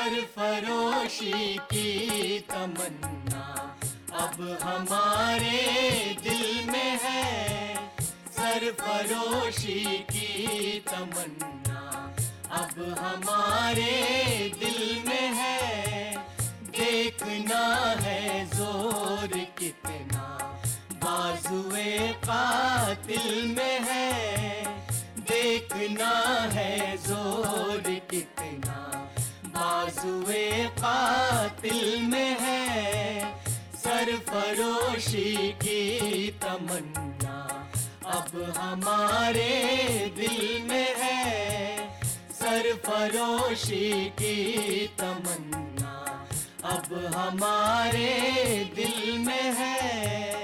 सरफरोशी की तमन्ना। अब हमारे दिल में है सरफरोशी की तमन्ना। अब हमारे दिल में है देखना है ज़ोर कितना। बाजुए कातिल में है देखना है ज़ोर बाजुए कातिल में है। सरफरोशी की तमन्ना अब हमारे दिल में है। सरफरोशी की तमन्ना अब हमारे दिल में है।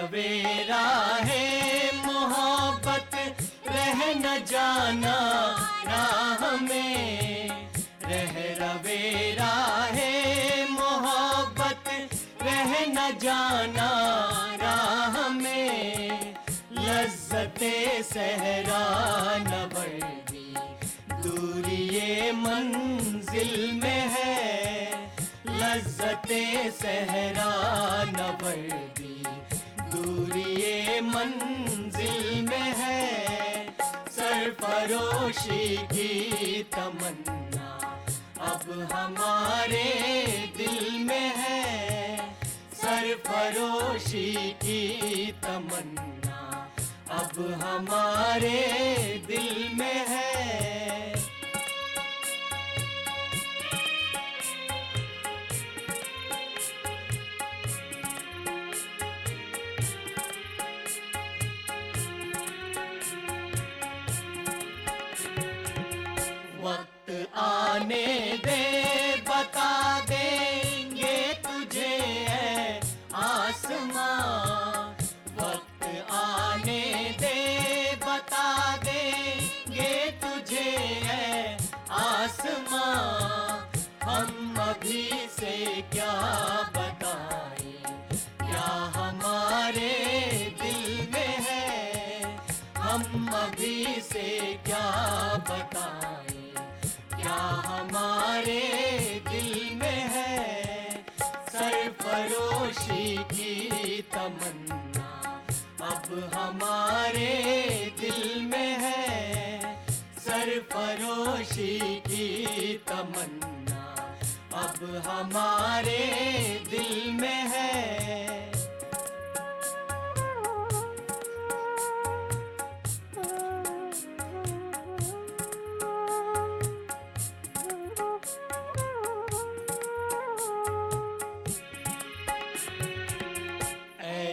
रवेरा है मोहब्बत, रह न जाना राह में रह रवेरा है मोहब्बत, रह न जाना राह में लज्जते सहरा न वर्दी दूरी ये मंजिल में है। लज्जते सहरा न वर्दी दूरी मंजिल में है। सरफरोशी की तमन्ना अब हमारे दिल में है। सरफरोशी की तमन्ना अब हमारे दिल में वक्त आने दे, बता तुझे है आसमां। हम अभी से क्या बताएँ? क्या हमारे दिल में है? हम अभी से क्या हमारे दिल में है। सरफरोशी की तमन्ना अब हमारे दिल में है।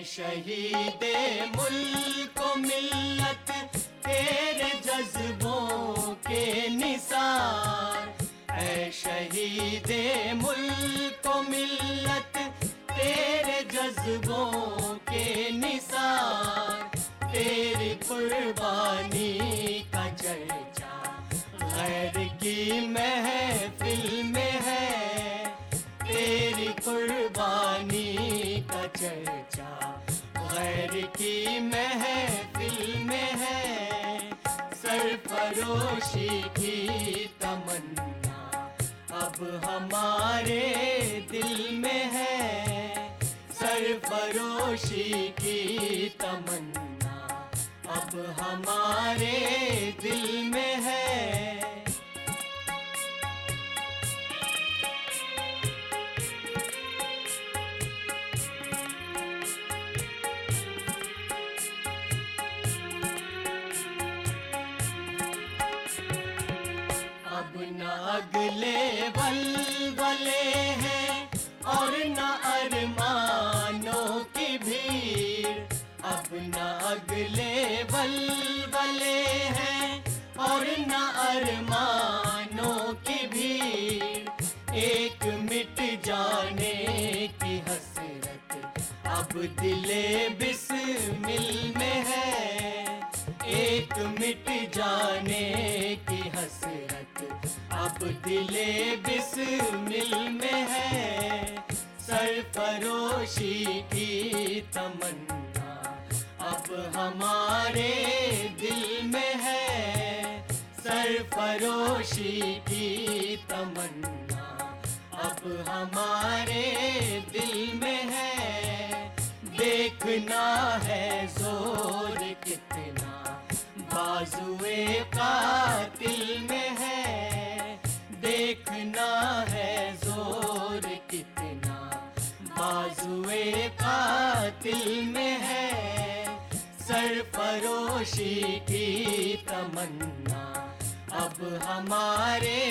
शहीदे मुल्क मिल्लत तेरे जज्बों के निसार। ऐ शहीदे मुल्क मिल्लत तेरे जज्बों सरफरोशी की तमन्ना। अब हमारे दिल में है सरफरोशी की तमन्ना। अब हमारे दिल में अगले बलबले हैं और न अरमानों की भीड़। अब न अगले बलबले हैं और न अरमानों की भीड़। एक मिट जाने की हसरत अब दिले बिस्मिल में है। एक मिट जाने की हसरत। अब दिले बिस्मिल में है। सरफरोशी की तमन्ना। अब हमारे दिल में है। सरफरोशी की तमन्ना। अब हमारे दिल में है। देखना है ज़ोर कितना। बाजुए कातिल में है। देखना है ज़ोर कितना। बाजुए कातिल में है। सर सरफरोशी की तमन्ना। अब हमारे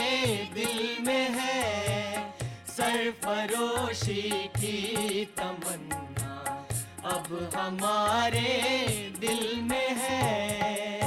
दिल में है। सर सरफरोशी की तमन्ना। अब हमारे दिल में है।